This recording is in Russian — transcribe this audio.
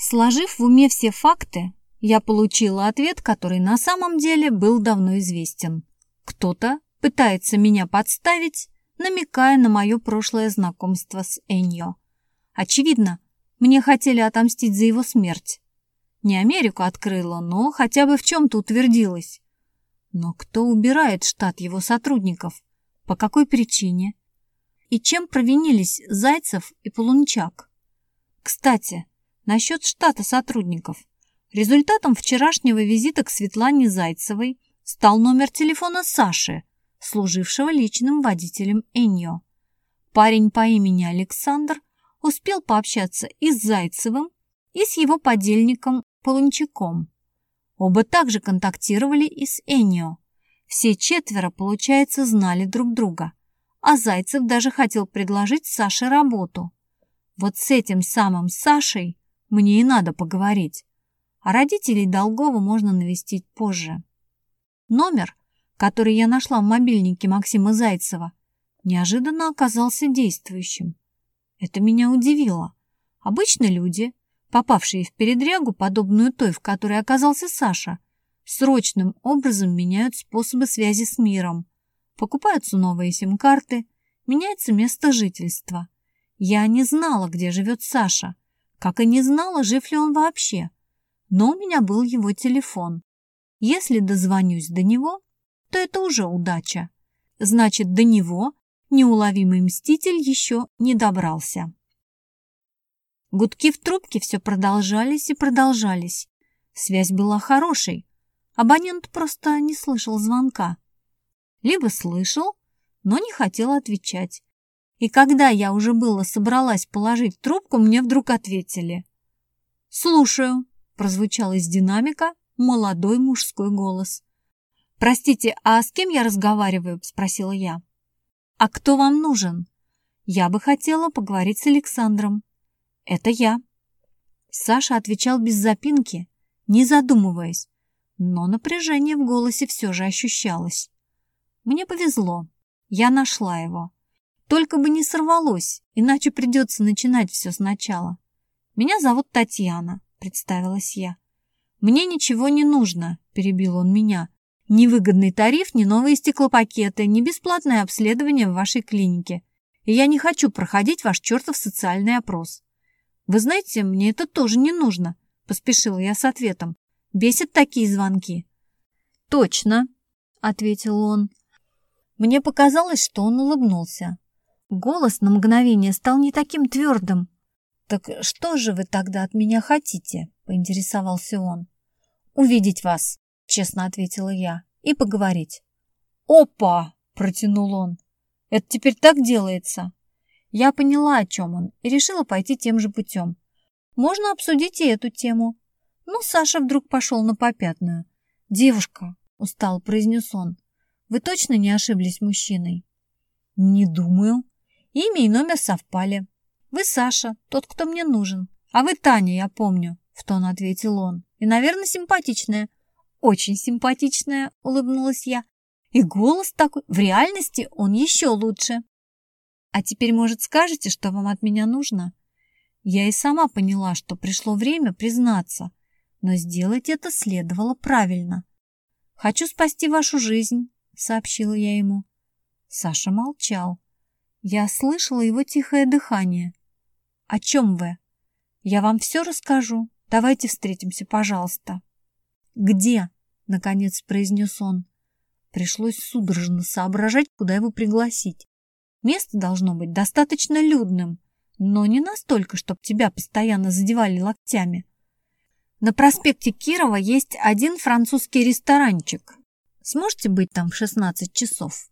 Сложив в уме все факты, я получила ответ, который на самом деле был давно известен. Кто-то пытается меня подставить, намекая на мое прошлое знакомство с Эньо. Очевидно, мне хотели отомстить за его смерть. Не Америку открыла, но хотя бы в чем-то утвердилась. Но кто убирает штат его сотрудников? По какой причине? И чем провинились Зайцев и Полунчак? Кстати, насчет штата сотрудников. Результатом вчерашнего визита к Светлане Зайцевой стал номер телефона Саши, служившего личным водителем Эньо. Парень по имени Александр успел пообщаться и с Зайцевым, и с его подельником Полунчаком. Оба также контактировали и с Эньо. Все четверо, получается, знали друг друга. А Зайцев даже хотел предложить Саше работу. Вот с этим самым Сашей мне и надо поговорить. А родителей Долгова можно навестить позже. Номер, который я нашла в мобильнике Максима Зайцева, неожиданно оказался действующим. Это меня удивило. Обычно люди, попавшие в передрягу, подобную той, в которой оказался Саша, срочным образом меняют способы связи с миром. Покупаются новые сим-карты, меняется место жительства. Я не знала, где живет Саша, как и не знала, жив ли он вообще. Но у меня был его телефон. Если дозвонюсь до него, то это уже удача. Значит, до него неуловимый мститель еще не добрался. Гудки в трубке все продолжались и продолжались. Связь была хорошей. Абонент просто не слышал звонка. Либо слышал, но не хотел отвечать. И когда я уже было собралась положить трубку, мне вдруг ответили. «Слушаю», — прозвучал из динамика молодой мужской голос. «Простите, а с кем я разговариваю?» — спросила я. «А кто вам нужен?» «Я бы хотела поговорить с Александром». «Это я». Саша отвечал без запинки, не задумываясь, но напряжение в голосе все же ощущалось. Мне повезло, я нашла его. Только бы не сорвалось, иначе придется начинать все сначала. «Меня зовут Татьяна», — представилась я. «Мне ничего не нужно», — перебил он меня. «Ни выгодный тариф, ни новые стеклопакеты, ни бесплатное обследование в вашей клинике. И я не хочу проходить ваш чертов социальный опрос. «Вы знаете, мне это тоже не нужно», — поспешила я с ответом. «Бесят такие звонки». «Точно», — ответил он. Мне показалось, что он улыбнулся. Голос на мгновение стал не таким твердым. «Так что же вы тогда от меня хотите?» — поинтересовался он. «Увидеть вас», — честно ответила я, — «и поговорить». «Опа!» — протянул он. «Это теперь так делается?» Я поняла, о чем он, и решила пойти тем же путем. Можно обсудить и эту тему. Но Саша вдруг пошел на попятную. «Девушка», — устал произнес он, — «вы точно не ошиблись мужчиной?» «Не думаю. Имя и номер совпали. Вы Саша, тот, кто мне нужен. А вы Таня, я помню», — в тон ответил он. «И, наверное, симпатичная». «Очень симпатичная», — улыбнулась я. «И голос такой. В реальности он еще лучше». А теперь, может, скажете, что вам от меня нужно? Я и сама поняла, что пришло время признаться, но сделать это следовало правильно. «Хочу спасти вашу жизнь», — сообщила я ему. Саша молчал. Я слышала его тихое дыхание. «О чем вы?» «Я вам все расскажу. Давайте встретимся, пожалуйста». «Где?» — наконец произнес он. Пришлось судорожно соображать, куда его пригласить. Место должно быть достаточно людным, но не настолько, чтобы тебя постоянно задевали локтями. На проспекте Кирова есть один французский ресторанчик. Сможете быть там в 16 часов?